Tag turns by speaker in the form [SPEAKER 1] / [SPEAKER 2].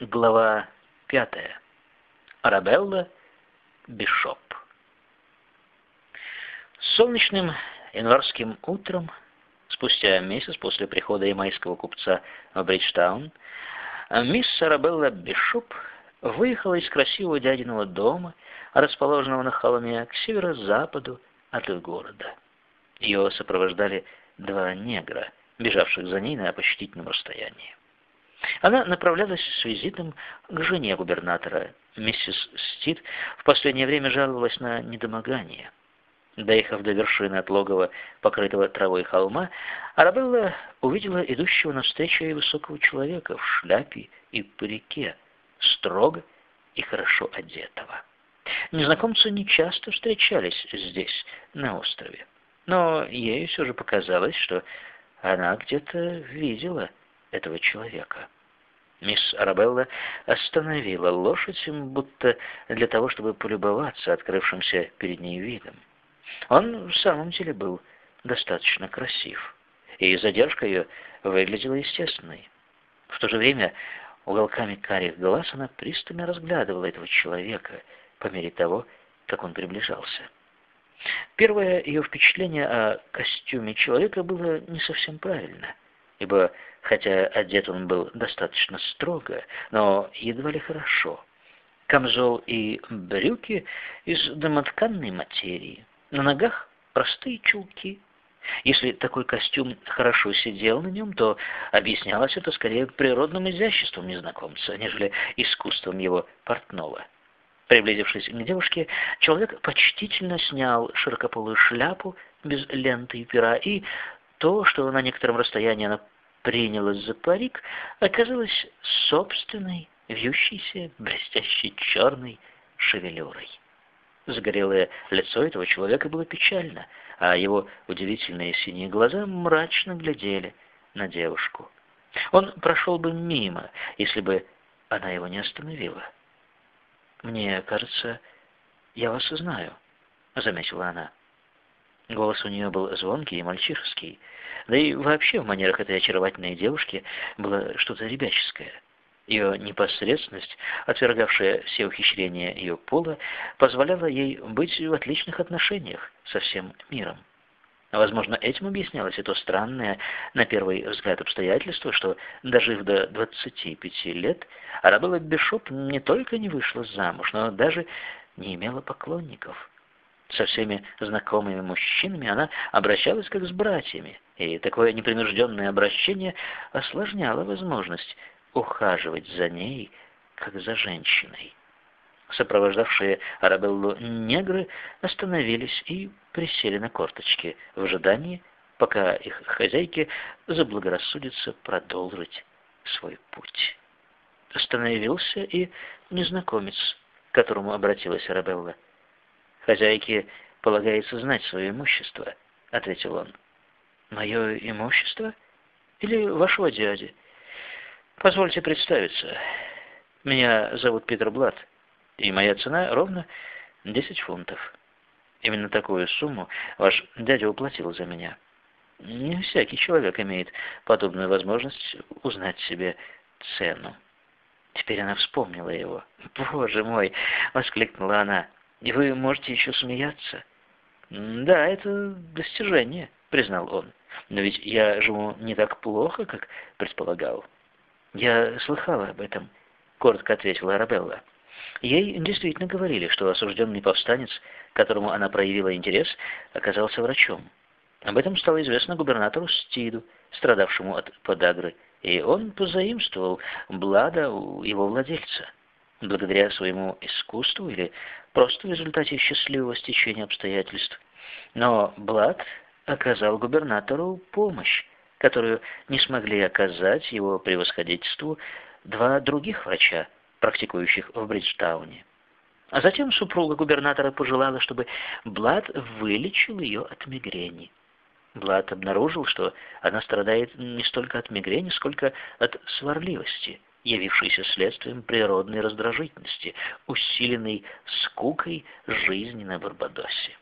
[SPEAKER 1] Глава пятая. Арабелла Бишоп. Солнечным январским утром, спустя месяц после прихода ямайского купца в Бриджтаун, мисс Арабелла Бишоп выехала из красивого дядиного дома, расположенного на холме к северо-западу от города. Ее сопровождали два негра, бежавших за ней на почтительном расстоянии. Она направлялась с визитом к жене губернатора. Миссис Стит в последнее время жаловалась на недомогание. Доехав до вершины от логова, покрытого травой холма, Арабелла увидела идущего навстречу ей высокого человека в шляпе и парике, строго и хорошо одетого. Незнакомцы нечасто встречались здесь, на острове, но ей все же показалось, что она где-то видела этого человека. Мисс Арабелла остановила лошадь, будто для того, чтобы полюбоваться открывшимся перед ней видом. Он в самом деле был достаточно красив, и задержка ее выглядела естественной. В то же время уголками карих глаз она пристально разглядывала этого человека по мере того, как он приближался. Первое ее впечатление о костюме человека было не совсем правильно, ибо хотя одет он был достаточно строго, но едва ли хорошо. Камзол и брюки из домотканной материи, на ногах простые чулки. Если такой костюм хорошо сидел на нем, то объяснялось это скорее природным изяществом незнакомца, нежели искусством его портного. Приблизившись к девушке, человек почтительно снял широкополую шляпу без ленты и пера, и то, что на некотором расстоянии она принялась за парик, оказалась собственной, вьющейся, блестящей черной шевелюрой. Загорелое лицо этого человека было печально, а его удивительные синие глаза мрачно глядели на девушку. Он прошел бы мимо, если бы она его не остановила. «Мне кажется, я вас знаю», — заметила она. Голос у нее был звонкий и мальчишеский, да и вообще в манерах этой очаровательной девушки было что-то ребяческое. Ее непосредственность, отвергавшая все ухищрения ее пола, позволяла ей быть в отличных отношениях со всем миром. Возможно, этим объяснялось и то странное, на первый взгляд, обстоятельство, что, дожив до 25 лет, Арабелла Бишоп не только не вышла замуж, но даже не имела поклонников. Со всеми знакомыми мужчинами она обращалась как с братьями, и такое непринужденное обращение осложняло возможность ухаживать за ней, как за женщиной. Сопровождавшие Арабеллу негры остановились и присели на корточки в ожидании, пока их хозяйке заблагорассудится продолжить свой путь. Остановился и незнакомец, к которому обратилась Арабелла. «Хозяйке полагается знать свое имущество», — ответил он. «Мое имущество? Или вашего дяди?» «Позвольте представиться. Меня зовут Питер Блад, и моя цена ровно 10 фунтов. Именно такую сумму ваш дядя уплатил за меня. Не всякий человек имеет подобную возможность узнать себе цену». Теперь она вспомнила его. «Боже мой!» — воскликнула она. И вы можете еще смеяться. Да, это достижение, признал он. Но ведь я живу не так плохо, как предполагал. Я слыхала об этом, коротко ответила Арабелла. Ей действительно говорили, что осужденный повстанец, которому она проявила интерес, оказался врачом. Об этом стало известно губернатору Стиду, страдавшему от подагры, и он позаимствовал Блада у его владельца благодаря своему искусству или просто в результате счастливого стечения обстоятельств. Но Блад оказал губернатору помощь, которую не смогли оказать его превосходительству два других врача, практикующих в Бриджтауне. А затем супруга губернатора пожелала, чтобы Блад вылечил ее от мигрени. Блад обнаружил, что она страдает не столько от мигрени, сколько от сварливости – явившийся следствием природной раздражительности, усиленной скукой жизни на Барбадосе.